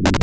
you.